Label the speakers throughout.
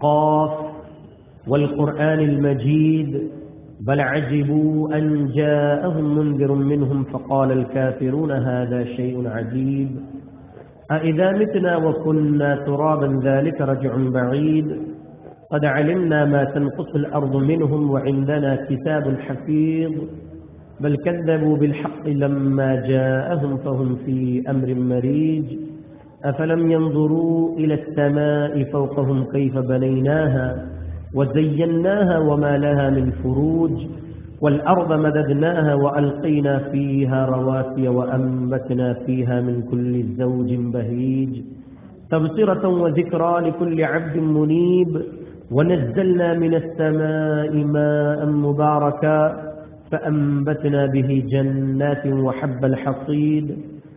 Speaker 1: قاف والقرآن المجيد بل عجبوا أن جاءهم منذر منهم فقال الكافرون هذا شيء عجيب. أإذا متنا وكنا ترابا ذلك رجع بعيد. قد علمنا ما تنقص الأرض منهم وعندنا كتاب حفيظ. بل كذبوا بالحق لما جاءهم فهم في أمر مريج. أفلم ينظروا إلى السماء فوقهم كيف بنيناها وزيناها وما لها من فروج والأرض مددناها وألقينا فيها رواسي وأنبتنا فيها من كل زوج بهيج تبصرة وذكرى لكل عبد منيب ونزلنا من السماء ماء مباركا فأنبتنا به جنات وحب الحصيد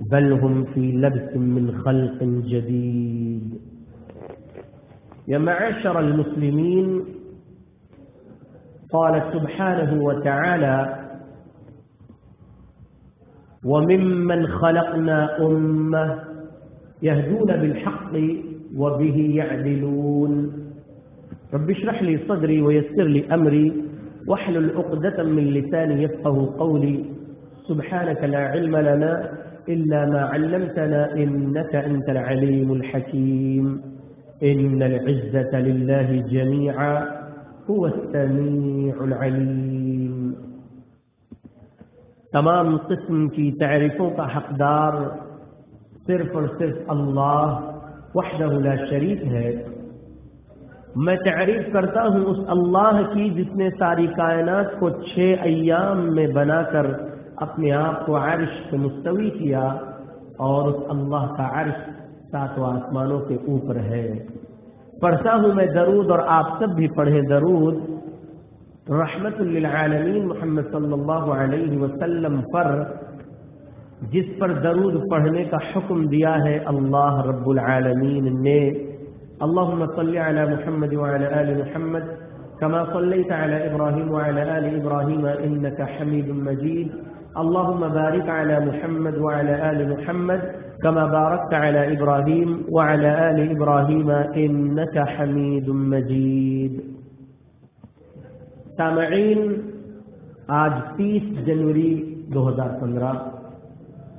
Speaker 1: بل هم في لبس من خلق جديد. يا معاشر المسلمين قال سبحانه وتعالى وممن خلقنا أمة يهدون بالحق وبه يعدلون. رب اشرح لي صدري ويسر لي أمري واحلل عقدة من لساني يفقه قولي. سبحانك لا علم لنا إلا ما علمتنا إنك أنت العليم الحكيم. إن العزة لله جميعا هو السميع العليم. تمام قسم کی تعریفوں کا حقدار صرف صرف اللہ وحدہ لا شریک ہے. میں تعریف کرتا ہوں اس اللہ کی جس نے ساری کائنات کو چھ ایام میں بنا کر اپنے آپ کو عرش سے مستوی کیا اور اس اللہ کا عرش ساتوں آسمانوں کے اوپر ہے۔ پڑھتا ہوں میں درود اور آپ سب بھی پڑھیں درود۔ رحمت للعالمین محمد صلی اللہ علیہ وسلم پر، جس پر درود پڑھنے کا حکم دیا ہے اللہ رب العالمین نے۔ اللهم صل على محمد وعلى آل محمد كما صليت على إبراهيم وعلى آل إبراهيم إنك حميد مجيد اللهم بارك على محمد وعلى آل محمد كما باركت على إبراهيم وعلى آل إبراهيم إنك حميد مجيد. سامعين آج 30 جنوري 2015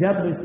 Speaker 1: جب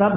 Speaker 1: تب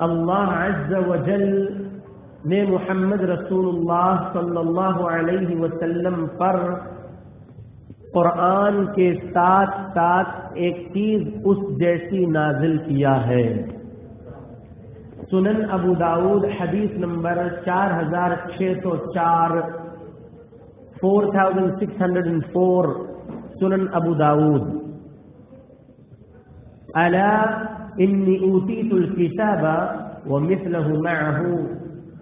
Speaker 1: اللہ عز و جل نے محمد رسول اللہ صلی اللہ علیہ وسلم پر قرآن کے ساتھ ساتھ ایک چیز اس جیسی نازل کیا ہے سنن ابو داود حدیث نمبر چار ہزار چھ سو چار four thousand six hundred and four Sunan Abu Dawud الا انی اوتیت الکتاب ومثله معه.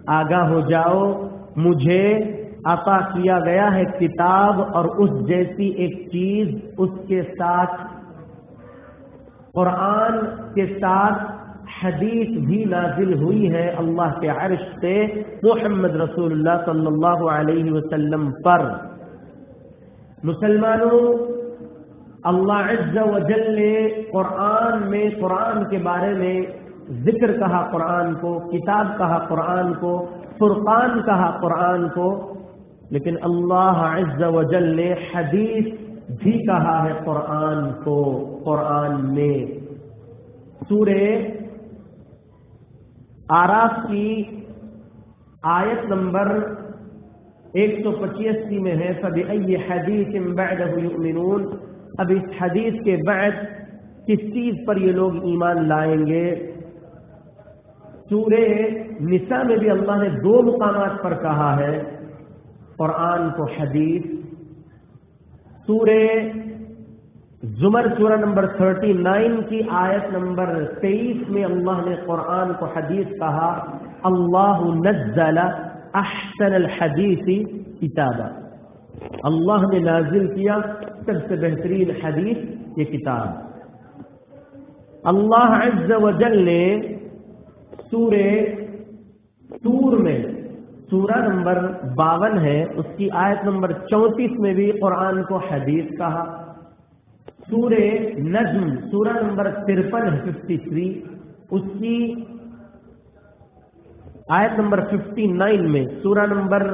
Speaker 1: آگاہ ہو جاؤ، مجھے عطا کیا گیا ہے کتاب اور اس جیسی ایک چیز اس کے ساتھ، قرآن کے ساتھ حدیث بھی نازل ہوئی ہے اللہ کے عرش سے محمد رسول اللہ صلی اللہ علیہ وسلم پر۔ مسلمانوں اللہ عز و جل نے قرآن میں قرآن کے بارے میں ذکر کہا قرآن کو، کتاب کہا قرآن کو، فرقان کہا قرآن کو، لیکن اللہ عز و جل نے حدیث بھی کہا ہے قرآن کو، قرآن میں۔ سورہ آراف کی آیت نمبر ایک سو پچیسی میں ہے سبھی حدیث یؤمنون اب اس حدیث کے بعد کس چیز پر یہ لوگ ایمان لائیں گے؟ سورہ نساء میں بھی اللہ نے دو مقامات پر کہا ہے، قرآن کو حدیث، سورہ زمر سورہ نمبر تھرٹی نائن کی آیت نمبر تیئیس میں اللہ نے قرآن کو حدیث کہا، اللہ نزل احسن الحدیث کتابہ اللہ نے نازل کیا سب سے بہترین حدیث یہ کتاب اللہ عز و جل نے سورہ سور میں، سورہ نمبر باون ہے، اس کی آیت نمبر چونتیس میں بھی قرآن کو حدیث کہا۔ سورہ نجم، سورہ نمبر ترپن ہے ففٹی تھری اس کی آیت نمبر ففٹی نائن میں، سورہ نمبر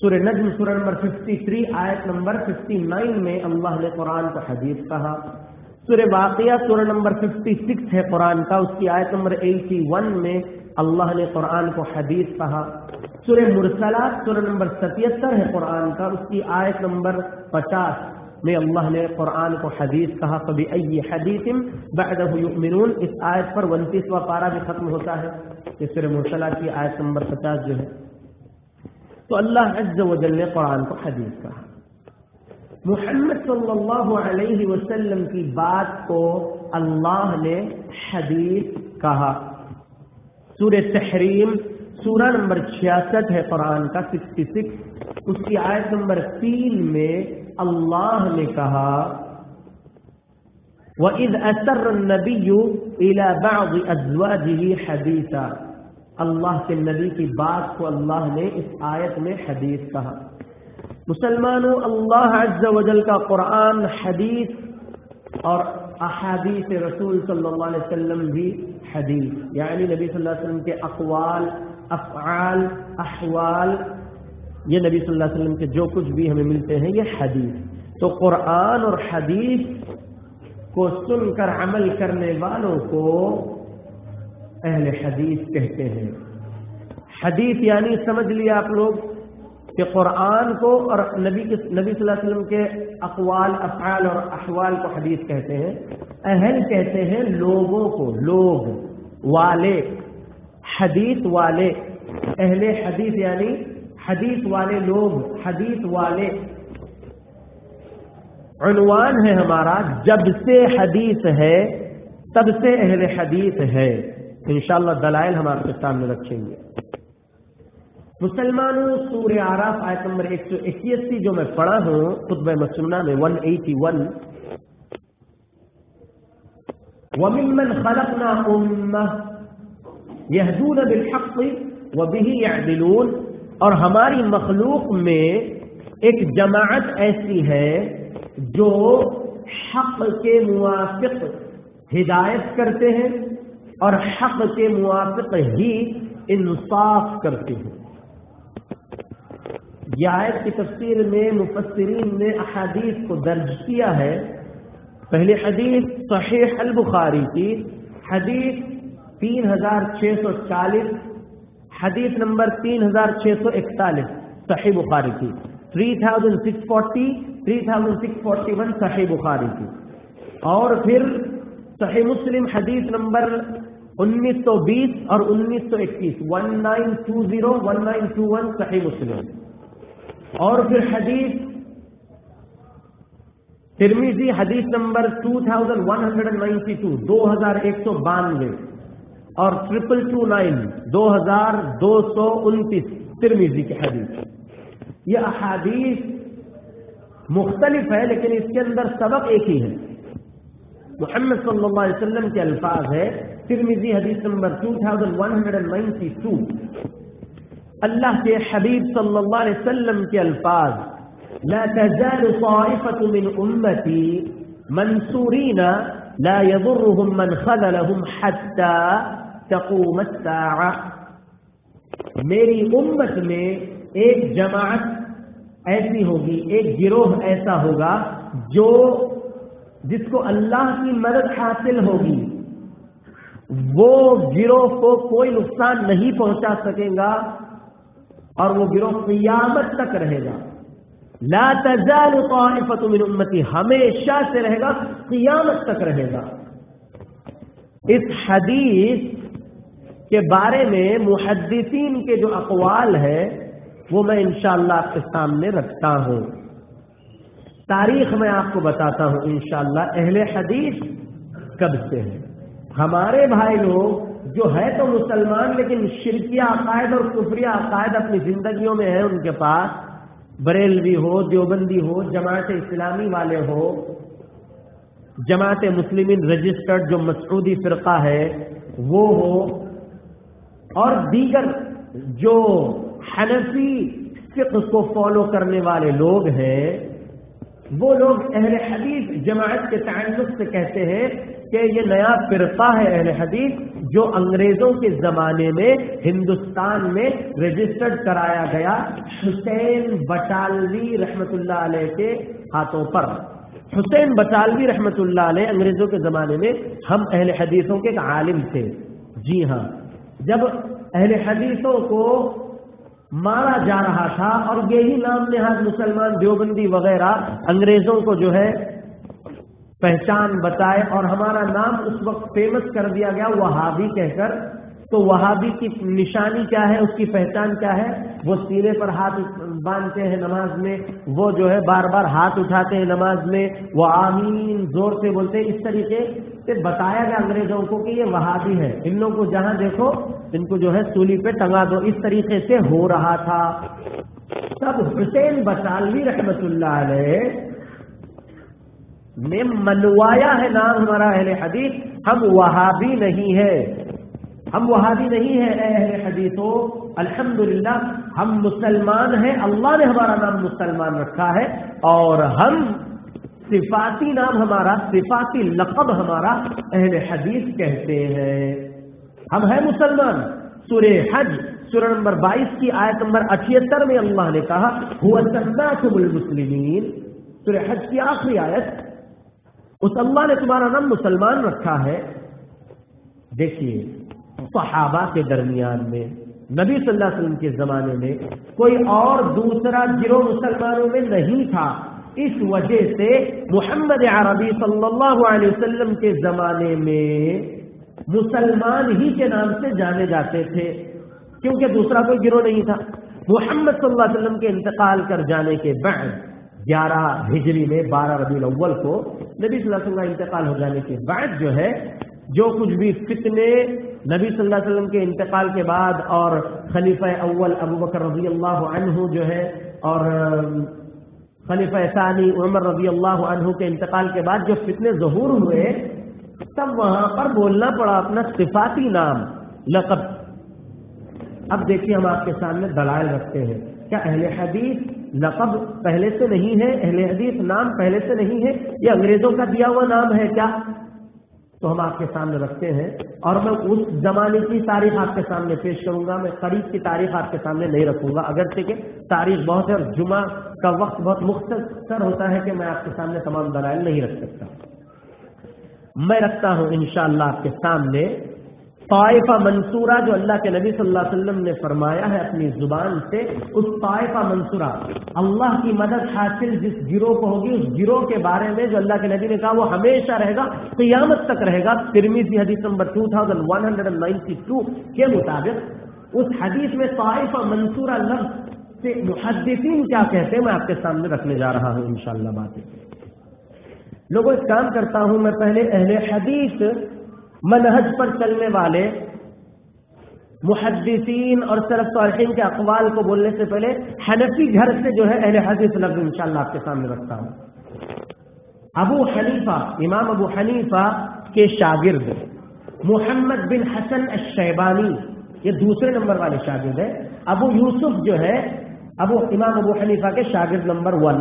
Speaker 1: سورہ نجم، سورہ نمبر ففٹی تھری آیت نمبر ففٹی نائن میں اللہ نے قرآن کا حدیث کہا۔ سورہ واقعہ، سورہ نمبر ففٹی سکس ہے قرآن کا، اس کی آیت نمبر ایٹی ون میں اللہ نے قرآن کو حدیث کہا۔ سورہ مرسلات، سورہ نمبر ستیتر ہے قرآن کا، اس کی آیت نمبر پچاس میں اللہ نے قرآن کو حدیث کہا۔ کبھی ائی حدیث یؤمنون، اس آیت پر انتیسواں پارا بھی ختم ہوتا ہے۔ اس سورہ مرسلات کی آیت نمبر پچاس جو ہے۔ تو اللہ عز و جل نے قرآن کو حدیث کہا۔ محمد صلی اللہ علیہ وسلم کی بات کو اللہ نے حدیث کہا۔ سورہ تحریم، سورہ نمبر چھیاسٹھ ہے قرآن کا سکسٹی سکس۔ اس کی آیت نمبر تین میں اللہ نے کہا، وَإِذْ أَسَرَّ النَّبِيُّ إِلَى بَعْضِ أَزْوَاجِهِ حَدِيثًا۔ اللہ کے نبی کی بات کو اللہ نے اس آیت میں حدیث کہا۔ مسلمانوں، اللہ عز و جل کا قرآن، حدیث اور احادیث رسول صلی اللہ علیہ وسلم بھی حدیث۔ یعنی نبی صلی اللہ علیہ وسلم کے اقوال، افعال، احوال، یہ نبی صلی اللہ علیہ وسلم کے جو کچھ بھی ہمیں ملتے ہیں، یہ حدیث۔ تو قرآن اور حدیث کو سن کر عمل کرنے والوں کو اہل حدیث کہتے ہیں۔ حدیث یعنی سمجھ لیا آپ لوگ کہ قرآن کو اور نبی نبی صلی اللہ علیہ وسلم کے اقوال، افعال اور احوال کو حدیث کہتے ہیں۔ اہل کہتے ہیں لوگوں کو، لوگ والے، حدیث والے۔ اہل حدیث یعنی حدیث والے لوگ، حدیث والے۔ عنوان ہے ہمارا، جب سے حدیث ہے، تب سے اہل حدیث ہے۔ انشاءاللہ دلائل ہم آپ کے سامنے رکھیں گے۔ مسلمانوں، سورہ آراف آیت نمبر ایک سو اکیسی جو میں پڑھا ہوں خطب مسلمہ میں ون ایٹی ون ومن خلقنا امہ يهدون بالحق وبه يعدلون۔ اور ہماری مخلوق میں ایک جماعت ایسی ہے جو حق کے موافق ہدایت کرتے ہیں اور حق کے موافق ہی انصاف کرتے ہیں۔ یہ آیت کی تفسیر میں مفسرین نے احادیث کو درج کیا ہے۔ پہلی حدیث صحیح البخاری کی، حدیث تین ہزار چھ سو چالیس، حدیث نمبر تین ہزار چھ سو اکتالیس، صحیح بخاری کی۔ Three thousand six forty three thousand six forty one Sahih Bukhari کی۔ اور پھر صحیح مسلم حدیث نمبر انیس سو بیس اور انیس سو اکیس one nine two zero one nine two one Sahih Muslim. اور پھر حدیث ترمیزی حدیث number two thousand one hundred ninety two دو ہزار ایک سو بانوے۔ اور ٹریپل ٹو نائن دو ہزار دو سو انتیس ترمیزی کی حدیث۔ یہ احادیث مختلف ہے لیکن اس کے اندر سبق ایک ہی ہے۔ محمد صلی اللہ علیہ وسلم کے الفاظ ہے ترمیزی حدیث نمبر 2192 اللہ کے حبیب صلی اللہ علیہ وسلم کے الفاظ، لا تزال طائفة من امتی منصورین، لا يضرهم من خذلهم حتى تقوم الساعة. میری امت میں ایک جماعت ایسی ہوگی، ایک گروہ ایسا ہوگا جو جس کو اللہ کی مدد حاصل ہوگی۔ وہ گروہ کو کوئی نقصان نہیں پہنچا سکے گا اور وہ گروہ قیامت تک رہے گا۔ لا تزال طائفة من امتی، ہمیشہ سے رہے گا، قیامت تک رہے گا۔ اس حدیث کے بارے میں محدثین کے جو اقوال ہے وہ میں انشاءاللہ آپ کے سامنے رکھتا ہوں۔ تاریخ میں آپ کو بتاتا ہوں انشاءاللہ، اہل حدیث کب سے ہے ہمارے بھائی لوگ جو ہے تو مسلمان لیکن شرکیہ عقائد اور کفریہ عقائد اپنی زندگیوں میں ہے ان کے پاس، بریلوی ہو، دیوبندی ہو، جماعت اسلامی والے ہو، جماعت مسلمین رجسٹرڈ جو مسعودی فرقہ ہے، وہ ہو اور دیگر جو حنفی فقہ کو فالو کرنے والے لوگ ہیں وہ لوگ اہل حدیث جماعت کے تعلق سے کہتے ہیں کہ یہ نیا فرقہ ہے اہل حدیث جو انگریزوں کے زمانے میں ہندوستان میں رجسٹرڈ کرایا گیا حسین بٹالوی رحمت اللہ علیہ کے ہاتھوں پر۔ حسین بٹالوی رحمت اللہ علیہ انگریزوں کے زمانے میں ہم اہل حدیثوں کے ایک عالم تھے۔ جی ہاں۔ جب اہل حدیثوں کو مارا جا رہا تھا اور یہی نام نہاد مسلمان دیوبندی وغیرہ انگریزوں کو جو ہے پہچان بتائے اور ہمارا نام اس وقت فیمس کر دیا گیا وہابی کہہ کر۔ تو وہابی کی نشانی کیا ہے؟ اس کی پہچان کیا ہے؟ وہ سینے پر ہاتھ باندھتے ہیں نماز میں، وہ جو ہے بار بار ہاتھ اٹھاتے ہیں نماز میں، وہ آمین، زور سے بولتے ہیں۔ اس طریقے سے بتایا گیا انگریزوں کو کہ یہ وہابی ہے۔ ان لوگوں کو جہاں دیکھو، ان کو جو ہے سولی پہ ٹنگا دو۔ اس طریقے سے ہو رہا تھا۔ تب حسین بطالوی رحمت اللہ علیہ نے منوایا ہے نام ہمارا اہل حدیث۔ ہم وہابی نہیں ہے ہم وہابی نہیں ہیں، اے اہل حدیثوں الحمدللہ، ہم مسلمان ہیں۔ اللہ نے ہمارا نام مسلمان رکھا ہے۔ اور ہم صفاتی نام ہمارا، صفاتی لقب ہمارا اہل حدیث کہتے ہیں۔ ہم ہیں مسلمان۔ سورہ حج، سورہ نمبر بائیس کی آیت نمبر اٹھہتر میں اللہ نے کہا، ہوا المسلمین سورہ حج کی آخری آیت۔ اس اللہ نے تمہارا نام مسلمان رکھا ہے۔ دیکھیے، صحابہ کے درمیان میں، نبی صلی اللہ علیہ وسلم کے زمانے میں کوئی اور دوسرا گروہ مسلمانوں میں نہیں تھا۔ اس وجہ سے محمد عربی صلی اللہ علیہ وسلم کے زمانے میں مسلمان ہی کے نام سے جانے جاتے تھے، کیونکہ دوسرا کوئی گروہ نہیں تھا۔ محمد صلی اللہ علیہ وسلم کے انتقال کر جانے کے بعد گیارہ ہجری میں بارہ ربی الاول کو نبی صلی اللہ علیہ وسلم کا انتقال ہو جانے کے بعد جو ہے، جو کچھ بھی فتنے نبی صلی اللہ علیہ وسلم کے انتقال کے بعد اور خلیفہ اول ابو بکر رضی اللہ عنہ جو ہے اور خلیفہ ثانی عمر رضی اللہ عنہ کے انتقال کے بعد جو فتنے ظہور ہوئے تب وہاں پر بولنا پڑا اپنا صفاتی نام، لقب۔ اب دیکھیے ہم آپ کے سامنے دلائل رکھتے ہیں۔ کیا اہل حدیث لقب پہلے سے نہیں ہے؟ اہل حدیث نام پہلے سے نہیں ہے؟ یہ انگریزوں کا دیا ہوا نام ہے کیا؟ تو ہم آپ کے سامنے رکھتے ہیں اور میں اس زمانے کی تاریخ آپ کے سامنے پیش کروں گا، میں قریب کی تاریخ آپ کے سامنے نہیں رکھوں گا۔ اگرچہ کہ تاریخ بہت ہے اور جمعہ کا وقت بہت مختصر ہوتا ہے کہ میں آپ کے سامنے تمام دلائل نہیں رکھ سکتا۔ میں رکھتا ہوں انشاءاللہ اللہ آپ کے سامنے طائفہ منصورہ جو اللہ کے نبی صلی اللہ علیہ وسلم نے فرمایا ہے اپنی زبان سے، اس طائفہ منصورہ، اللہ کی مدد حاصل جس گروہ کو ہوگی، اس گروہ کے بارے میں جو اللہ کے نبی نے کہا، وہ ہمیشہ رہے گا، قیامت تک رہے گا۔ ترمیزی حدیث نمبر 2192 کے مطابق اس حدیث میں طائفہ منصورہ لفظ سے محدثین کیا کہتے ہیں، میں آپ کے سامنے رکھنے جا رہا ہوں انشاءاللہ باتیں۔ لوگوں اس کام کرتا ہوں، میں پہلے اہل حدیث منہج پر چلنے والے محدثین اور صرف صالحین کے اقوال کو بولنے سے پہلے حنفی گھر سے جو ہے اہل حدیث لفظ انشاءاللہ آپ کے سامنے رکھتا ہوں۔ ابو حنیفہ، امام ابو حنیفہ کے شاگرد محمد بن حسن الشیبانی، یہ دوسرے نمبر والے شاگرد ہیں۔ ابو یوسف جو ہے، ابو امام ابو حنیفہ کے شاگرد نمبر ون،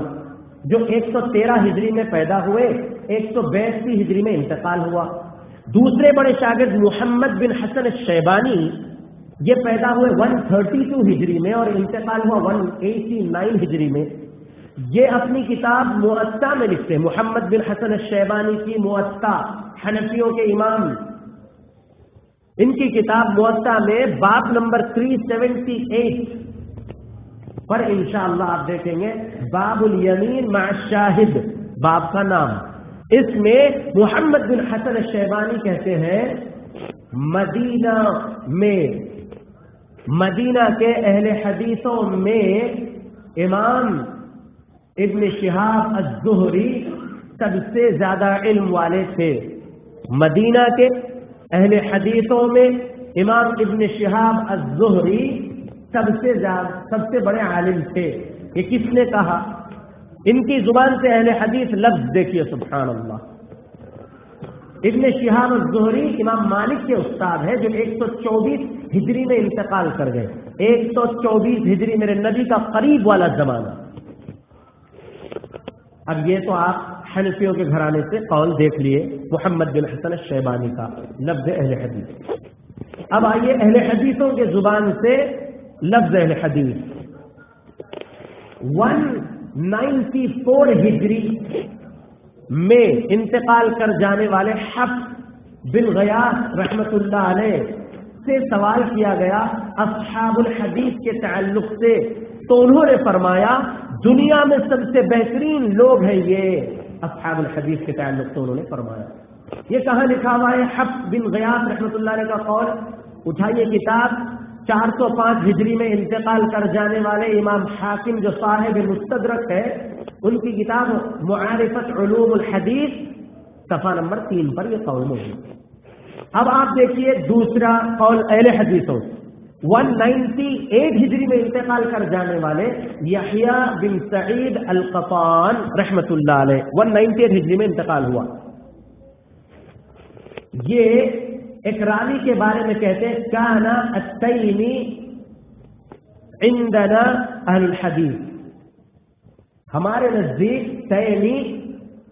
Speaker 1: جو ایک سو تیرہ ہجری میں پیدا ہوئے، ایک سو بیاسی ہجری میں انتقال ہوا۔ دوسرے بڑے شاگرد محمد بن حسن الشیبانی، یہ پیدا ہوئے ون تھرٹی ٹو ہجری میں اور انتقال ہوا ون ایٹی نائن ہجری میں۔ یہ اپنی کتاب معطا میں لکھتے ہیں۔ محمد بن حسن الشیبانی کی معطا حنفیوں کے امام۔ ان کی کتاب معطا میں باپ نمبر تھری سیونٹی ایٹ پر انشاءاللہ اللہ آپ دیکھیں گے۔ باب الیمین مع شاہد باب کا نام۔ اس میں محمد بن حسن الشیبانی کہتے ہیں، مدینہ میں، مدینہ کے اہل حدیثوں میں امام ابن شہاب الزہری سب سے زیادہ علم والے تھے۔ مدینہ کے اہل حدیثوں میں امام ابن شہاب الزہری سب سے زیادہ، سب سے بڑے عالم تھے۔ یہ کس نے کہا؟ ان کی زبان سے اہل حدیث لفظ دیکھیے سبحان اللہ ابن شہاب الزہری امام مالک کے استاد ہے جو ایک سو چوبیس ہجری میں انتقال کر گئے۔ ایک سو چوبیس ہجری میرے نبی کا قریب والا زمانہ۔ اب یہ تو آپ حنفیوں کے گھرانے سے قول دیکھ لیے، محمد بن حسن شیبانی کا لفظ اہل حدیث۔ اب آئیے اہل حدیثوں کے زبان سے لفظ اہل حدیث۔ ون نائنٹی فور ہجری میں انتقال کر جانے والے حف بن غیاس رحمت اللہ علیہ سے سوال کیا گیا اصحاب الحدیث کے تعلق سے تو انہوں نے فرمایا، دنیا میں سب سے بہترین لوگ ہیں یہ۔ اصحاب الحدیث کے تعلق سے انہوں نے فرمایا۔ یہ کہاں لکھا ہوا ہے؟ حف بن غیاس رحمت اللہ علیہ کا قول۔ اٹھائیے کتاب۔ چار سو پانچ ہجری میں انتقال کر جانے والے امام حاکم جو صاحب مستدرک ہے، ان کی کتاب معارفت علوم الحدیث، صفحہ نمبر تین پر یہ قول موجود اب آپ دیکھیے دوسرا قول اہل حدیثوں۔ ون نائنٹی ایٹ ہجری میں انتقال کر جانے والے یحییٰ بن سعید القفان رحمت اللہ علیہ ون نائنٹی ایٹ ہجری میں انتقال ہوا۔ یہ ایک راوی کے بارے میں کہتے ہیں، کانا التیمی عندنا اہل الحدیث. ہمارے نزدیک تیمی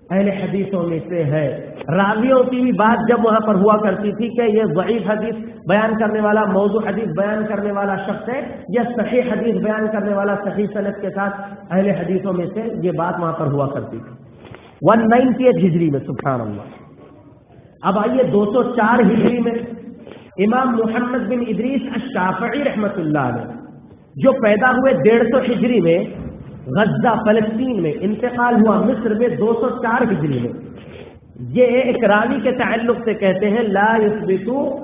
Speaker 1: اہل حدیثوں میں سے ہے۔ راویوں کی بھی بات جب وہاں پر ہوا کرتی تھی کہ یہ ضعیف حدیث بیان کرنے والا، موضوع حدیث بیان کرنے والا شخص ہے، یا صحیح حدیث بیان کرنے والا صحیح صنعت کے ساتھ اہل حدیثوں میں سے یہ بات وہاں پر ہوا کرتی تھی۔ ون نائنٹی ایٹ ہجری میں، سبحان اللہ۔ اب آئیے دو سو چار ہجری میں امام محمد بن ادریس الشافعی رحمت اللہ علیہ، جو پیدا ہوئے ڈیڑھ سو ہجری میں غزہ، فلسطین میں، انتقال ہوا مصر میں دو سو چار ہجری میں۔ یہ ایک راوی کے تعلق سے کہتے ہیں، لا یثبتو،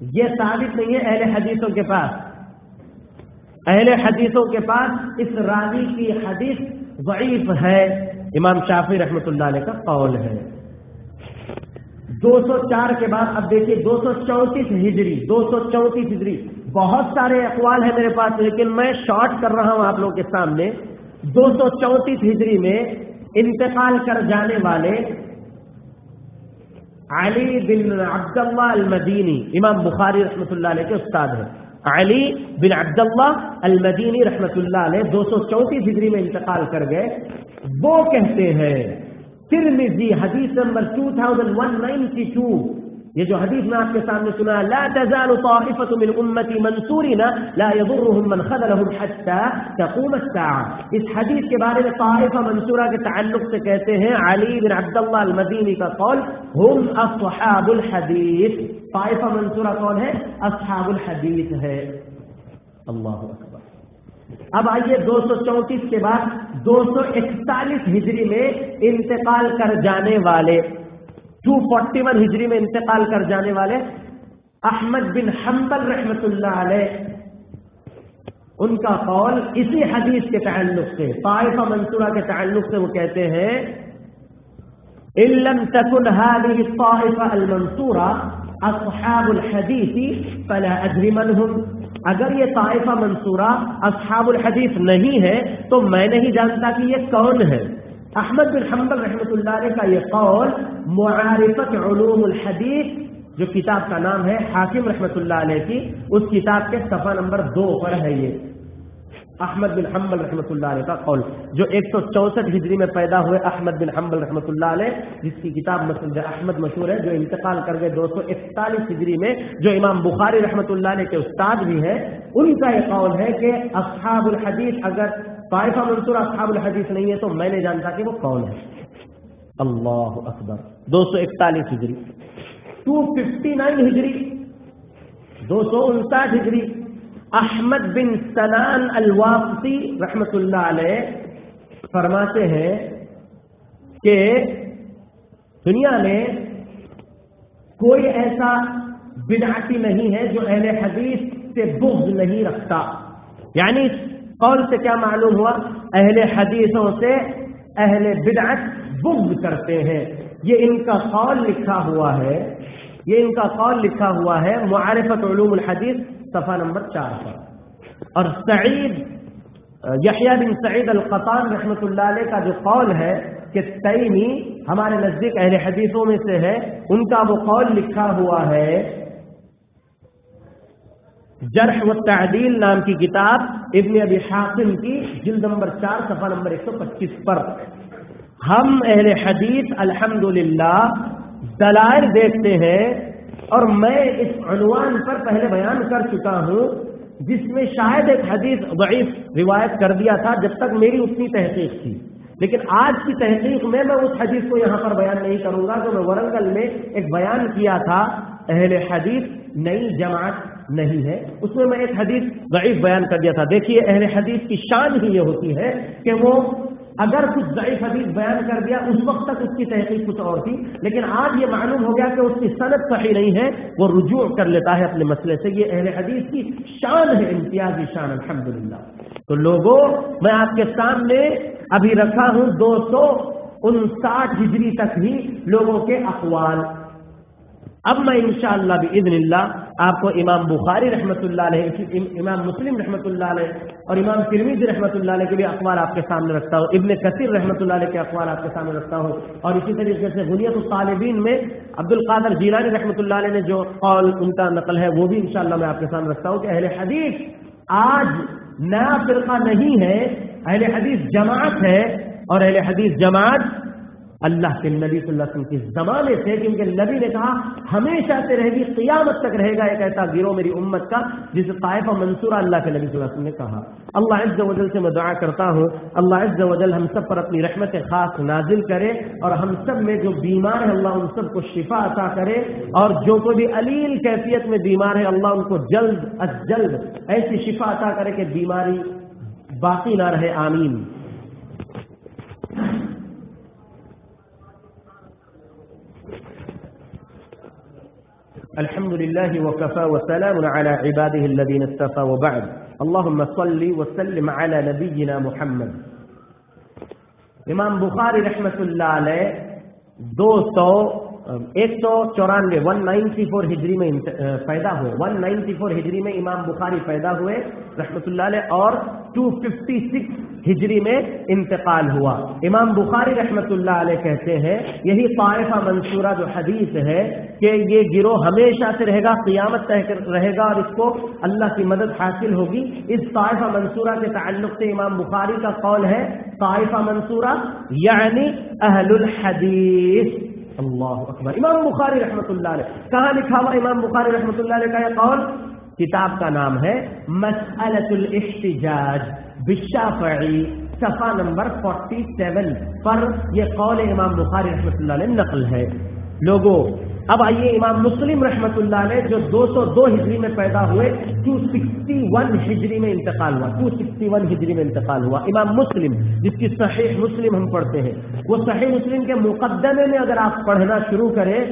Speaker 1: یہ ثابت نہیں ہے اہل حدیثوں کے پاس۔ اہل حدیثوں کے پاس اس راوی کی حدیث ضعیف ہے۔ امام شافی رحمت اللہ علیہ کا قول ہے۔ دو سو چار کے بعد اب دیکھیے دو سو چونتیس ہجری، دو سو چونتیس ہجری۔ بہت سارے اقوال ہیں میرے پاس، لیکن میں شارٹ کر رہا ہوں آپ لوگوں کے سامنے۔ دو سو چونتیس ہجری میں انتقال کر جانے والے علی بن عبداللہ المدینی، امام بخاری رحمۃ اللہ علیہ کے استاد ہیں۔ علی بن عبداللہ المدینی رحمۃ اللہ علیہ دو سو چونتیس ہجری میں انتقال کر گئے۔ وہ کہتے ہیں ترمزی حديث نمبر 2192 یہ حديث حدیث میں آپ سنا لا تزال طائفة من امتی منصورنا لا يضرهم من خذلهم حتى تقوم الساعة. إذ حديث کے بارے میں طائفة منصورہ کے تعلق سے کہتے بن عبد الله المديني قول هم اصحاب الحديث. طائفة منصورہ قول ہے؟ اصحاب الحديث هي. الله أكبر اب آئیے دو سو چونتیس کے بعد دو سو اکتالیس ہجری میں انتقال کر جانے والے ٹو فورٹی ون ہجری میں انتقال کر جانے والے احمد بن حنبل رحمت اللہ علیہ، ان کا قول اسی حدیث کے تعلق سے، طائفہ منصورہ کے تعلق سے وہ کہتے ہیں علم تکن هذه الطائفة المنصورة اصحاب الحدیث فلا أدري اگر یہ طائفہ منصورہ اصحاب الحدیث نہیں ہے، تو میں نہیں جانتا کہ یہ کون ہے۔ احمد بن حنبل رحمۃ اللہ علیہ کا یہ قول، معارفت علوم الحدیث، جو کتاب کا نام ہے، حاکم رحمۃ اللہ علیہ کی، اس کتاب کے صفحہ نمبر دو پر ہے یہ۔ احمد بن حنبل رحمۃ اللہ علیہ کا قول، جو ایک سو چونسٹھ ہجری میں پیدا ہوئے احمد بن حنبل رحمۃ اللہ علیہ، جس کی کتاب مسجد احمد مشہور ہے، جو انتقال کر گئے دو سو اکتالیس ہجری میں، جو امام بخاری رحمۃ اللہ علیہ کے استاد بھی ہے ان کا یہ قول ہے کہ اصحاب الحدیث، اگر طائفہ منصور اصحاب الحدیث نہیں ہے تو میں نے جانتا کہ وہ کون ہے اللہ اکبر، دو سو اکتالیس ہجری۔ ٹو ففٹی نائن ہجری۔ دو سو انساٹھ ہجری۔ احمد بن سنان الواپسی رحمت اللہ علیہ فرماتے ہیں کہ دنیا میں کوئی ایسا بدعتی نہیں ہے جو اہل حدیث سے بغض نہیں رکھتا۔ یعنی قول سے کیا معلوم ہوا؟ اہل حدیثوں سے اہل بدعت بغض کرتے ہیں۔ یہ ان کا قول لکھا ہوا ہے۔ یہ ان کا قول لکھا ہوا ہے۔ معرفت علوم الحدیث صفحہ نمبر چار پر۔ اور سعید، یحییٰ بن سعید القطان رحمۃ اللہ علیہ کا جو قول ہے کہ تیمی ہمارے نزدیک اہل حدیثوں میں سے ہے، ان کا وہ قول لکھا ہوا ہے، جرح و تعدیل نام کی کتاب ابن ابی حاکم کی جلد نمبر چار، صفحہ نمبر ایک سو پچیس پر۔ ہم اہل حدیث الحمدللہ دلائل دیکھتے ہیں اور میں اس عنوان پر پہلے بیان کر چکا ہوں، جس میں شاید ایک حدیث ضعیف روایت کر دیا تھا جب تک میری اتنی تحقیق تھی۔ لیکن آج کی تحقیق میں میں اس حدیث کو یہاں پر بیان نہیں کروں گا جو میں ورنگل میں ایک بیان کیا تھا، اہل حدیث نئی جماعت نہیں ہے۔ اس میں میں ایک حدیث ضعیف بیان کر دیا تھا۔ دیکھیے، اہل حدیث کی شان ہی یہ ہوتی ہے کہ وہ اگر کچھ ضعیف حدیث بیان کر دیا، اس وقت تک اس کی تحقیق کچھ اور تھی، لیکن آج یہ معلوم ہو گیا کہ اس کی صنعت صحیح نہیں ہے، وہ رجوع کر لیتا ہے اپنے مسئلے سے۔ یہ اہل حدیث کی شان ہے، امتیازی شان، الحمدللہ۔ تو لوگوں، میں آپ کے سامنے ابھی رکھا ہوں دو سو انساٹھ ہجری تک ہی لوگوں کے اقوال۔ اب میں انشاءاللہ شاء اللہ اللہ آپ کو امام بخاری رحمۃ اللہ علیہ امام مسلم رحمۃ اللہ علیہ اور امام فرمیز رحمۃ اللہ علیہ کے بھی اخبار آپ کے سامنے رکھتا ہوں۔ ابن کثیر رحمۃ اللہ علیہ کے اخبار آپ کے سامنے رکھتا ہوں۔ اور اسی طریقے سے بنیت الطالبین میں عبد القادر جیلانی رحمۃ اللہ علیہ نے جو قول ان کا نقل ہے، وہ بھی انشاءاللہ میں آپ کے سامنے رکھتا ہوں کہ اہل حدیث آج نیا فرقہ نہیں ہے، اہل حدیث جماعت ہے اور اہل حدیث جماعت اللہ کے نبی صلی اللہ علیہ وسلم کے زمانے سے کیونکہ نبی نے کہا، ہمیشہ سے رہے گی، قیامت تک رہے گا، ایک ایسا گروہ میری امت کا جسے طائفہ منصورہ اللہ کے نبی صلی اللہ علیہ وسلم نے کہا۔ اللہ عز و جل سے میں دعا کرتا ہوں، اللہ عز و جل ہم سب پر اپنی رحمت خاص نازل کرے اور ہم سب میں جو بیمار ہے اللہ ان سب کو شفا عطا کرے اور جو کوئی بھی علیل کیفیت میں بیمار ہے اللہ ان کو جلد از جلد ایسی شفا عطا کرے کہ بیماری باقی نہ رہے، آمین۔ الحمد لله وكفى وسلام على عباده الذين استفى وبعد. اللهم صل وسلم على نبينا محمد. امام بخاری رحمت اللہ علیہ دو سو، ایک سو چورانوے ون نائنٹی فور ہجری میں پیدا ہوئے. ون نائنٹی فور ہجری میں امام بخاری پیدا ہوئے رحمت اللہ علیہ اور ٹو ففٹی سکس ہجری میں انتقال ہوا۔ امام بخاری رحمت اللہ علیہ کہتے ہیں، یہی طائفہ منصورہ جو حدیث ہے کہ یہ گروہ ہمیشہ سے رہے گا، قیامت رہے گا اور اس کو اللہ کی مدد حاصل ہوگی۔ اس طائفہ منصورہ کے تعلق سے امام بخاری کا قول ہے، طائفہ منصورہ یعنی اہل الحدیث۔ اللہ اکبر۔ امام بخاری رحمۃ اللہ علیہ، کہاں لکھا ہوا امام بخاری رحمۃ اللہ علیہ کا یہ قول؟ کتاب کا نام ہے مسئلت الاحتجاج، بالشافعی، صفحہ نمبر 47 پر یہ قول امام بخاری رحمۃ اللہ علیہ نقل ہے۔ لوگوں اب آئیے امام مسلم رحمت اللہ علیہ جو دو سو دو ہجری میں پیدا ہوئے ٹو سکسٹی ون ہجری میں انتقال ہوا۔ ٹو سکسٹی ون ہجری میں انتقال ہوا۔ امام مسلم، جس کی صحیح مسلم ہم پڑھتے ہیں۔ وہ صحیح مسلم کے مقدمے میں اگر آپ پڑھنا شروع کریں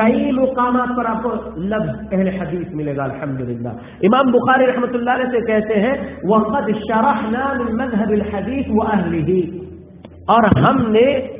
Speaker 1: کئی مقامات پر آپ کو لفظ اہل حدیث ملے گا، الحمدللہ۔ امام بخاری رحمۃ اللہ علیہ سے کہتے ہیں وقت شرحنا من مذهب الحدیث واهله اور ہم نے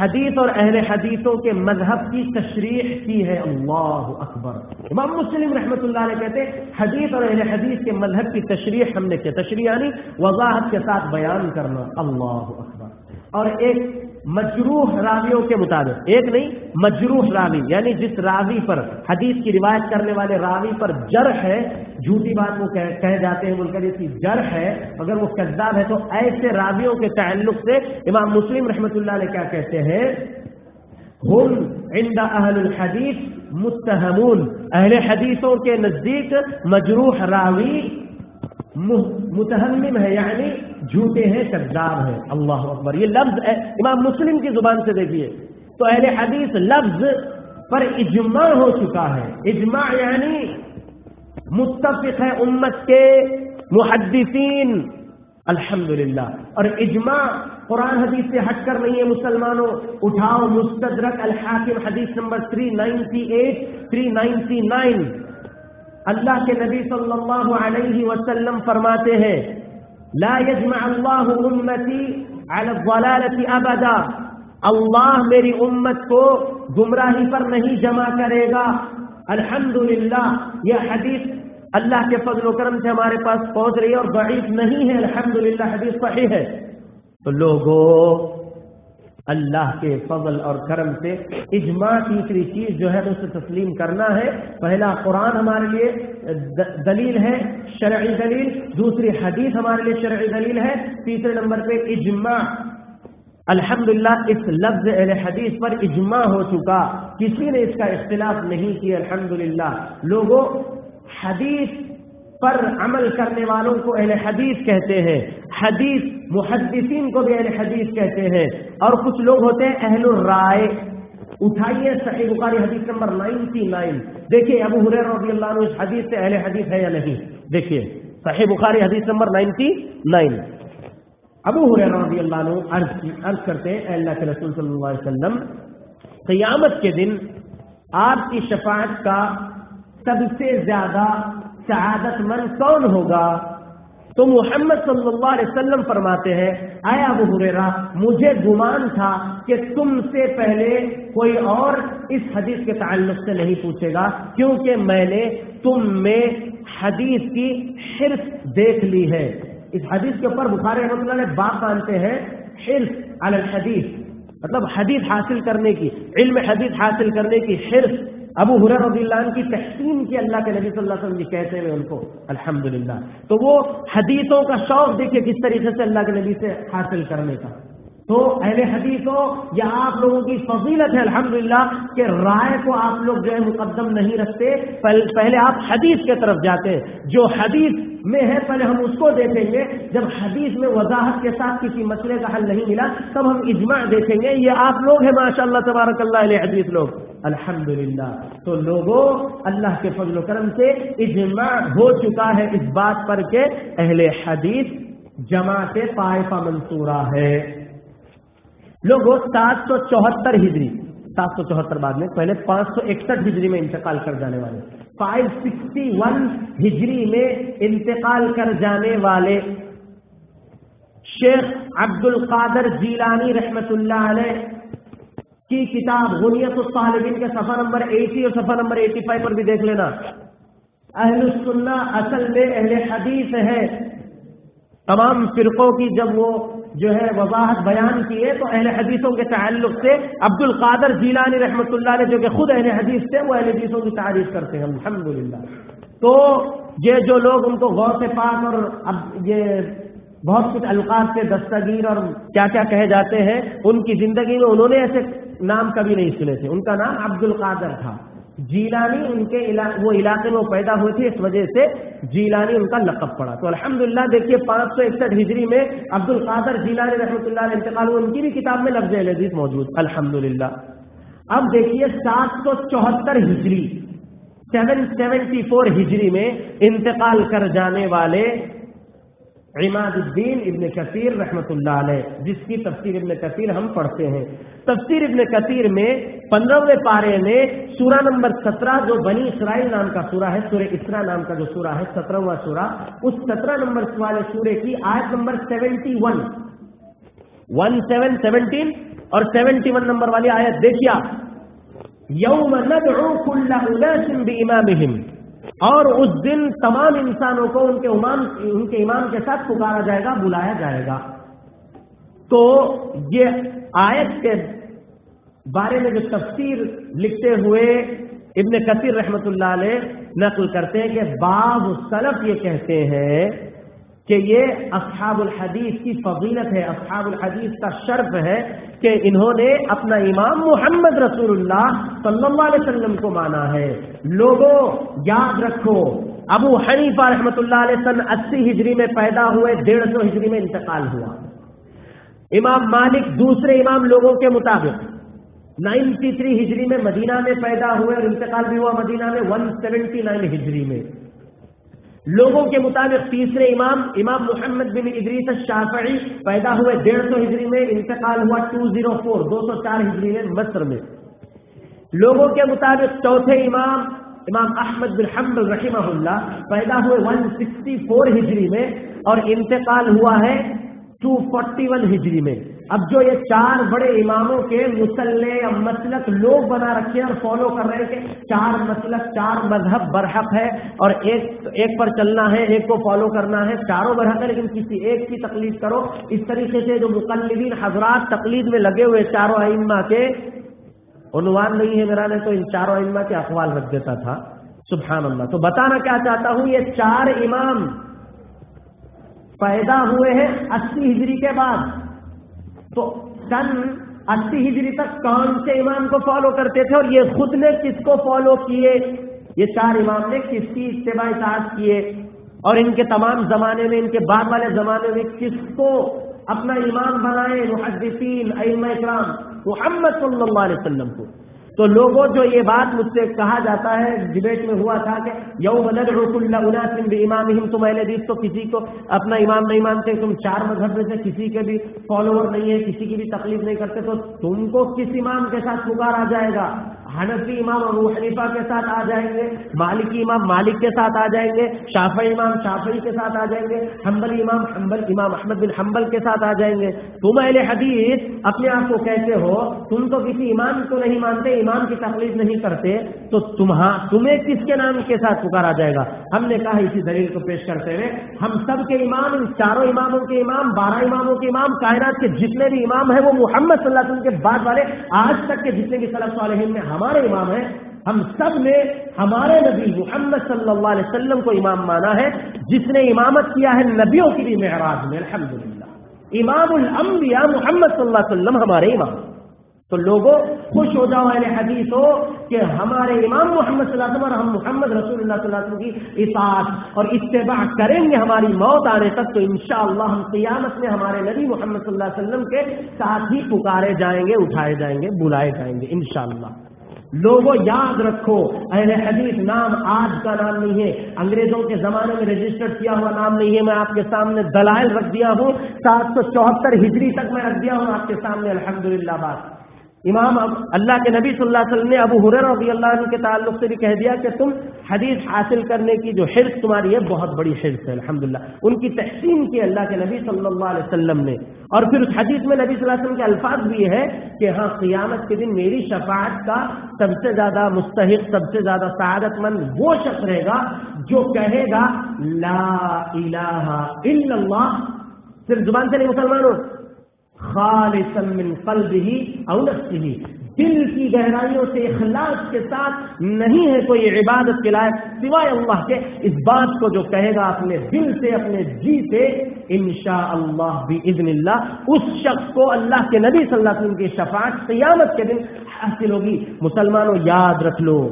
Speaker 1: حدیث اور اہل حدیثوں کے مذہب کی تشریح کی ہے۔ اللہ اکبر۔ امام مسلم رحمۃ اللہ علیہ کہتے ہیں، حدیث اور اہل حدیث کے مذہب کی تشریح ہم نے کیا؟ تشریح یعنی وضاحت کے ساتھ بیان کرنا۔ اللہ اکبر۔ اور ایک مجروح راویوں کے مطابق۔ ایک نہیں، مجروح راوی یعنی جس راوی پر حدیث کی روایت کرنے والے راوی پر جر ہے، جھوٹی بات وہ کہہ جاتے ہیں بول کی جر ہے، اگر وہ کذاب ہے تو ایسے راویوں کے تعلق سے امام مسلم رحمۃ اللہ علیہ کیا کہتے ہیں؟ ہم عند اہل الحدیث متحمون اہل حدیثوں کے نزدیک مجروح راوی متحمم ہے یعنی جھوٹے ہیں کردار ہیں۔ اللہ اکبر۔ یہ لفظ امام مسلم کی زبان سے دیکھیے۔ تو اہل حدیث لفظ پر اجماع ہو چکا ہے۔ اجماع یعنی متفق ہے امت کے محدثین۔ الحمدللہ۔ اور اجماع قرآن حدیث سے ہٹ کر نہیں ہے مسلمانوں۔ اٹھاؤ مستدرک الحاکم حدیث نمبر 398 399 اللہ کے نبی صلی اللہ علیہ وسلم فرماتے ہیں، لا يجمع اللہ امتی على الضلالة ابدا، اللہ میری امت کو گمراہی پر نہیں جمع کرے گا۔ الحمدللہ، یہ حدیث اللہ کے فضل و کرم سے ہمارے پاس پہنچ رہی ہے اور ضعیف نہیں ہے۔ الحمدللہ، حدیث صحیح ہے۔ تو لوگوں اللہ کے فضل اور کرم سے اجماع تیسری چیز جو ہے اسے تسلیم کرنا ہے۔ پہلا قرآن ہمارے لیے دلیل ہے، شرعی دلیل۔ دوسری حدیث ہمارے لیے شرعی دلیل ہے۔ تیسرے نمبر پہ اجماع۔ الحمدللہ، اس لفظ اہل حدیث پر اجماع ہو چکا۔ کسی نے اس کا اختلاف نہیں کیا، الحمدللہ۔ لوگوں، حدیث پر عمل کرنے والوں کو اہل حدیث کہتے ہیں۔ حدیث محدثین کو بھی اہل حدیث کہتے ہیں۔ اور کچھ لوگ ہوتے ہیں اہل الرائے۔ اٹھائیے صحیح بخاری حدیث نمبر نائنٹی نائن۔ دیکھیے ابو حریر رضی اللہ عنہ اس حدیث سے اہل حدیث ہے یا نہیں؟ دیکھیے۔ صحیح بخاری حدیث نمبر نائنٹی نائن۔ ابو حریر رضی اللہ عنہ عرض عرض کرتے ہیں اللہ کے رسول صلی اللہ علیہ وسلم، قیامت کے دن آپ کی شفاعت کا سب سے زیادہ سعادت مند کون ہوگا؟ تو محمد صلی اللہ علیہ وسلم فرماتے ہیں آیا ابو حریرہ مجھے گمان تھا کہ تم سے پہلے کوئی اور اس حدیث کے تعلق سے نہیں پوچھے گا، کیونکہ میں نے تم میں حدیث کی حرف دیکھ لی ہے۔ اس حدیث کے اوپر بخاری رحمۃ اللہ نے باپ مانتے ہیں، حرف الحدیث مطلب حدیث حاصل کرنے کی، علم حدیث حاصل کرنے کی حرف۔ ابو حرر رضی اللہ عنہ کی تحسین کی اللہ کے نبی صلی اللہ علیہ وسلم جی کہتے ہوئے ان کو، الحمدللہ۔ تو وہ حدیثوں کا شوق دیکھیے کس طریقے سے اللہ کے نبی سے حاصل کرنے کا۔ تو اہل حدیث ہو یا آپ لوگوں کی فضیلت ہے الحمدللہ کہ رائے کو آپ لوگ جو ہے مقدم نہیں رکھتے پہلے آپ حدیث کے طرف جاتے۔ جو حدیث میں ہے، پہلے ہم اس کو دیکھیں گے۔ جب حدیث میں وضاحت کے ساتھ کسی مسئلے کا حل نہیں ملا، تب ہم اجماع دیکھیں گے۔ یہ آپ لوگ ہیں ماشاء اللہ تبارک اللہ علیہ حدیث لوگ۔ الحمدللہ۔ تو لوگوں اللہ کے فضل و کرم سے اجماع ہو چکا ہے اس بات پر کہ اہل حدیث جماعت طائفہ منصورہ ہے۔ لوگوں سات سو چوہتر ہجری، سات سو چوہتر بعد میں، پہلے پانچ سو اکسٹھ ہجری میں انتقال کر جانے والے۔ فائیو سکسٹی ون ہجری میں انتقال کر جانے والے۔ شیخ عبد القادر جیلانی رحمت اللہ علیہ کی کتاب غنیت الطالبین کے صفحہ نمبر ایٹی اور صفحہ نمبر ایٹی فائیو پر بھی دیکھ لینا۔ اہل السنہ اصل میں اہل حدیث ہے تمام فرقوں کی جب وہ جو ہے وضاحت بیان کی ہے، تو اہل حدیثوں کے تعلق سے عبد القادر جیلانی رحمۃ اللہ نے جو کہ خود اہل حدیث تھے، وہ اہل حدیثوں کی تعریف کرتے ہیں۔ الحمد تو یہ جو لوگ ان کو غور سے پاک اور اب یہ بہت کچھ القاف کے دستگیر اور کیا کیا کہے جاتے ہیں، ان کی زندگی میں انہوں نے ایسے نام کبھی نہیں سنے تھے۔ ان کا نام عبد القادر تھا۔ جیلانی ان کے وہ علاقے میں پیدا ہوئی تھی، اس وجہ سے جیلانی ان کا لقب پڑا۔ تو الحمدللہ دیکھیے، پانچ سو اکسٹھ ہجری میں عبد القادر جیلانی رحمۃ اللہ علیہ انتقال ان کی بھی کتاب میں لفظ لذیذ موجود۔ الحمدللہ۔ اب دیکھیے، سات سو چوہتر ہجری، سیون سیونٹی فور ہجری میں انتقال کر جانے والے عماد الدین ابن کثیر رحمۃ اللہ علیہ، جس کی تفسیر ابن کثیر ہم پڑھتے ہیں۔ تفسیر ابن کثیر میں پندرہویں پارے میں سورہ نمبر سترہ، جو بنی اسرائیل نام کا سورہ ہے، سورہ اسرا نام کا جو سورہ ہے، سترہواں سورہ، اس سترہ نمبر والے سورے کی آیت number seventy one. One seven seventeen اور سیونٹی ون نمبر والی آیت دیکھیا یوم ندعو کل اناس بامامہم اور اس دن تمام انسانوں کو ان کے امام، ان کے امام کے ساتھ پکارا جائے گا، بلایا جائے گا۔ تو یہ آیت کے بارے میں جو تفسیر لکھتے ہوئے ابن کثیر رحمت اللہ علیہ نقل کرتے ہیں کہ بعض سلف یہ کہتے ہیں کہ یہ اصحاب الحدیث کی فضیلت ہے، اصحاب الحدیث کا شرف ہے کہ انہوں نے اپنا امام محمد رسول اللہ صلی اللہ علیہ وسلم کو مانا ہے۔ لوگوں، یاد رکھو، ابو حنیفہ رحمۃ اللہ علیہ سن اسی ہجری میں پیدا ہوئے، ڈیڑھ سو ہجری میں انتقال ہوا۔ امام مالک دوسرے امام لوگوں کے مطابق نائنٹی تھری ہجری میں مدینہ میں پیدا ہوئے اور انتقال بھی ہوا مدینہ میں، ون سیونٹی نائن ہجری میں۔ لوگوں کے مطابق تیسرے امام امام محمد بن ادریس الشافعی پیدا ہوئے ڈیڑھ سو ہجری میں، انتقال ہوا ٹو زیرو فور، دو سو چار ہجری میں مصر میں۔ لوگوں کے مطابق چوتھے امام امام احمد بن حمل رحمہ اللہ پیدا ہوئے ون سکسٹی فور ہجری میں اور انتقال ہوا ہے ٹو فورٹی ون ہجری میں۔ اب جو یہ چار بڑے اماموں کے مسلح یا مسلک لوگ بنا رکھے اور فالو کر رہے کہ چار مسلک، چار مذہب برحق ہے اور ایک ایک پر چلنا ہے، ایک کو فالو کرنا ہے، چاروں برحق ہے لیکن کسی ایک کی تقلید کرو۔ اس طریقے سے جو مقلدین حضرات تقلید میں لگے ہوئے چاروں ائمہ کے عنوان نہیں ہے میرا نے تو ان چاروں ائمہ کے اخوال رکھ دیتا تھا۔ سبحان اللہ تو بتانا کیا چاہتا ہوں، یہ چار امام پیدا ہوئے ہیں اسی ہجری کے بعد۔ تو سن اسی ہجری تک کون سے امام کو فالو کرتے تھے اور یہ خود نے کس کو فالو کیے؟ یہ چار امام نے کس کی اتباع ساز کیے؟ اور ان کے تمام زمانے میں، ان کے بعد والے زمانے میں کس کو اپنا امام بنائے؟ محدثین، ائمہ اکرام، محمد صلی اللہ علیہ وسلم کو۔ تو لوگوں جو یہ بات مجھ سے کہا جاتا ہے، ڈبیٹ میں ہوا تھا کہ یو بلد رسول امام تم اہل حدیث تو کسی کو اپنا امام نہیں مانتے، تم چار مذہب میں سے کسی کے بھی فالوور نہیں ہے کسی کی بھی تکلیف نہیں کرتے، تو تم کو کس امام کے ساتھ پکارا جائے گا؟ حنفی امام ابو حنیفہ کے ساتھ آ جائیں گے، مالکی امام مالک کے ساتھ آ جائیں گے، شافعی امام شافعی کے ساتھ آ جائیں گے حنبل امام حنبل، امام احمد بن حنبل کے ساتھ آ جائیں گے۔ تم اہل حدیث اپنے آپ کو کہتے ہو، تم تو کسی امام کو نہیں مانتے امام کی تکلیف نہیں کرتے، تو تمہاں، تمہیں کس کے نام کے ساتھ پکارا جائے گا؟ ہم نے کہا اسی دلیل کو پیش کرتے ہوئے، ہم سب کے امام ان چاروں اماموں کے امام، بارہ اماموں کے امام، کائنات کے جتنے بھی امام ہیں، وہ محمد صلی اللہ علیہ وسلم کے بعد والے، آج تک کے جتنے بھی صلی اللہ علیہ میں ہمارے امام ہیں، ہم سب نے ہمارے نبی محمد صلی اللہ علیہ وسلم کو امام مانا ہے، جس نے امامت کیا ہے نبیوں کی بھی معراج میں، الحمدللہ۔ امام الانبیاء محمد صلی اللہ علیہ وسلم ہمارے امام تو لوگوں، خوش ہو جاؤ اہل حدیث ہو کہ ہمارے امام محمد صلی اللہ علیہ وسلم اور ہم محمد رسول اللہ صلی اللہ علیہ وسلم کی اطاعت اور اتباع کریں گے ہماری موت آنے تک، تو انشاءاللہ ہم قیامت میں ہمارے نبی محمد صلی اللہ علیہ وسلم کے ساتھ ہی پکارے جائیں گے، اٹھائے جائیں گے، بلائے جائیں گے، انشاءاللہ۔ لوگوں یاد رکھو، اہل حدیث نام آج کا نام نہیں ہے۔ انگریزوں کے زمانے میں رجسٹر کیا ہوا نام نہیں ہے، میں آپ کے سامنے دلائل رکھ دیا ہوں۔ سات سو چوہتر ہجری تک میں رکھ دیا ہوں آپ کے سامنے، الحمدللہ بات۔ امام اللہ کے نبی صلی اللہ علیہ وسلم نے ابو حرر رضی اللہ عنہ کے تعلق سے بھی کہہ دیا کہ تم حدیث حاصل کرنے کی جو حرص تمہاری ہے، بہت بڑی حرص ہے، الحمدللہ۔ ان کی تحسین کی اللہ کے نبی صلی اللہ علیہ وسلم نے۔ اور پھر اس حدیث میں نبی صلی اللہ علیہ وسلم کے الفاظ بھی ہے کہ ہاں قیامت کے دن میری شفاعت کا سب سے زیادہ مستحق، سب سے زیادہ سعادت مند وہ شخص رہے گا جو کہے گا، لا الہ الا اللہ۔ صرف زبان سے نہیں، مسلمانوں۔ خالصا من قلبه او نفسه۔ دل کی گہرائیوں سے اخلاص کے ساتھ نہیں ہے کوئی عبادت کے لائق سوائے اللہ کے۔ اس بات کو جو کہے گا اپنے دل سے، اپنے جی سے انشاء اللہ بھی اللہ اس شخص کو اللہ کے نبی صلی اللہ علیہ وسلم کی شفاعت قیامت کے دن حاصل ہوگی۔ مسلمانوں، یاد رکھ لو۔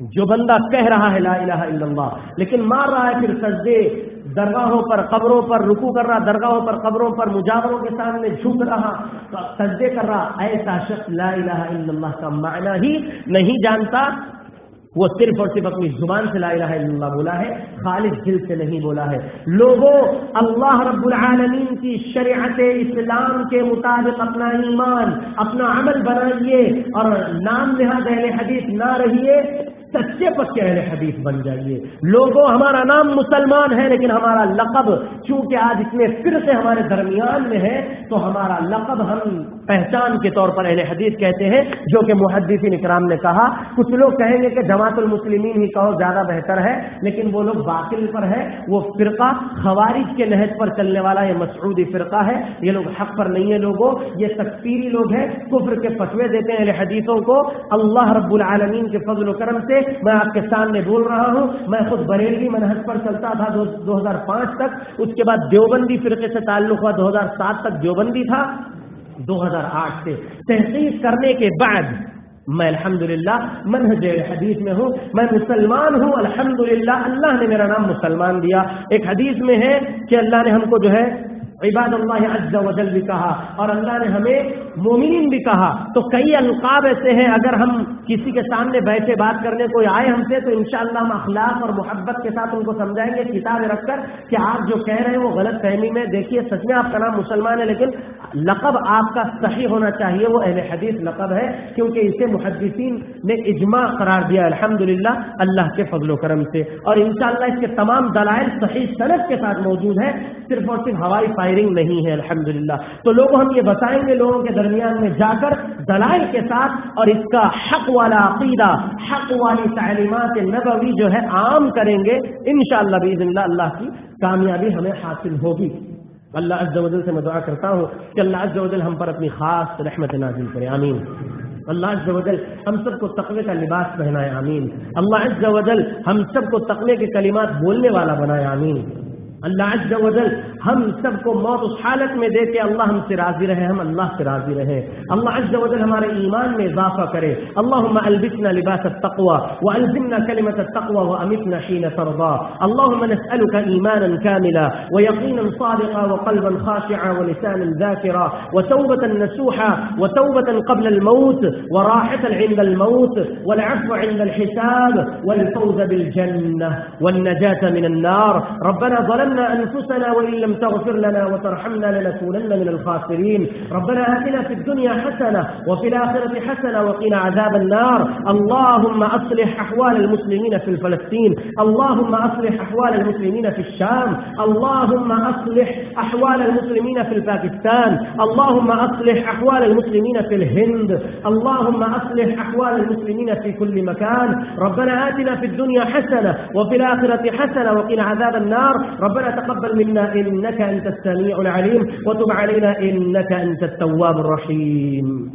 Speaker 1: جو بندہ کہہ رہا ہے لا الہ الا اللہ، لیکن مار رہا ہے پھر سجدے درگاہوں پر قبروں پر رکو کر رہا، درگاہوں پر قبروں پر مجاوروں کے سامنے جھک رہا سجدے کر رہا، ایسا شخص لا الہ الا اللہ کا معنی ہی نہیں جانتا، وہ صرف اور صرف اپنی زبان سے لا الہ الا اللہ بولا ہے، خالص دل سے نہیں بولا ہے۔ لوگوں، اللہ رب العالمین کی شریعت اسلام کے مطابق اپنا ایمان، اپنا عمل بنائیے اور نام نہاد اہل حدیث نہ رہیے۔ سچے پکے اہل حدیث بن جائیے۔ لوگوں، ہمارا نام مسلمان ہے، لیکن ہمارا لقب چونکہ آج اتنے فرقے ہمارے درمیان میں ہے، تو ہمارا لقب ہم پہچان کے طور پر اہل حدیث کہتے ہیں، جو کہ محدثین اکرام نے کہا۔ کچھ لوگ کہیں گے کہ جماعت المسلمین ہی کہو زیادہ بہتر ہے، لیکن وہ لوگ باطل پر ہے وہ فرقہ خوارج کے نہج پر چلنے والا یہ مسعودی فرقہ ہے۔ یہ لوگ حق پر نہیں ہے لوگوں، یہ تکفیری لوگ ہیں۔ کفر کے فتوے دیتے ہیں اہل حدیثوں کو۔ اللہ رب العالمین کے فضل و کرم سے میں آپ کے سامنے بول رہا ہوں، میں خود بریلوی منحص پر چلتا تھا دو ہزار پانچ تک، اس کے بعد دیوبندی فرقے سے تعلق ہوا دو ہزار سات تک دیوبندی تھا۔ دو ہزار آٹھ سے تحقیق کرنے کے بعد میں الحمدللہ منہج حدیث میں ہوں، میں مسلمان ہوں، الحمدللہ اللہ نے میرا نام مسلمان دیا۔ ایک حدیث میں ہے کہ اللہ نے ہم کو جو ہے عباد اللہ عز و جل بھی کہا اور اللہ نے ہمیں مومنین بھی کہا، تو کئی القاب ایسے ہیں، اگر ہم کسی کے سامنے بیٹھے بات کرنے کوئی آئے ہم سے، تو انشاءاللہ ہم اخلاق اور محبت کے ساتھ ان کو سمجھائیں گے کتابیں رکھ کر کہ آپ جو کہہ رہے ہیں وہ غلط فہمی میں، دیکھیے سچ میں آپ کا نام مسلمان ہے، لیکن لقب آپ کا صحیح ہونا چاہیے، وہ اہل حدیث لقب ہے، کیونکہ اسے محدثین نے اجماع قرار دیا الحمد اللہ کے فضل و کرم سے۔ اور انشاءاللہ اس کے تمام دلائل صحیح صنعت کے ساتھ موجود ہے صرف اور صرف ہوائی فائرنگ نہیں ہے، الحمدللہ۔ تو لوگ ہم یہ بتائیں گے، لوگوں کے درمیان درمیان میں جا کر دلائل کے ساتھ اور اس کا حق والا عقیدہ، حق والی تعلیمات نبوی جو ہے عام کریں گے، انشاءاللہ شاء اللہ اللہ کی کامیابی ہمیں حاصل ہوگی۔ اللہ عز و جل سے میں دعا کرتا ہوں کہ اللہ عز و جل ہم پر اپنی خاص رحمت نازل کرے، آمین۔ اللہ عز و جل ہم سب کو تقوی کا لباس پہنائے، آمین۔ اللہ عز و جل ہم سب کو تقوی کے کلمات بولنے والا بنائے، آمین۔ اللہ عز و جل ہم سب کو موت اس حالت میں دے کہ اللہ ہم سے راضی رہے ہم اللہ سے راضی رہے اللہ عز و جل ہمارے ایمان میں اضافہ کرے اللہم البتنا لباس التقوى وألزمنا كلمة التقوى وأمتنا حين ترضى. اللهم نسألك ایمانا كاملا ويقينا صادقا وقلبا خاشعا ولسانا ذاكرا. وتوبة نسوحا وتوبة قبل الموت وراحة عند الموت والعفو عند الحساب والفوز بالجنة والنجاة من النار. ربنا ظلمنا ظلمنا أنفسنا وإن لم تغفر لنا وترحمنا لنكونن من الخاسرين. ربنا آتنا في الدنيا حسنة وفي الآخرة حسنة وقنا عذاب النار. اللهم أصلح أحوال المسلمين في الفلسطين. اللهم أصلح أحوال المسلمين في الشام. اللهم أصلح أحوال المسلمين في الباكستان. اللهم أصلح أحوال المسلمين في الهند. اللهم أصلح أحوال المسلمين في كل مكان. ربنا آتنا في الدنيا حسنة وفي الآخرة حسنة وقنا عذاب النار. ربنا تقبل منا إنك أنت السميع العليم وتب علينا إنك أنت التواب الرحيم.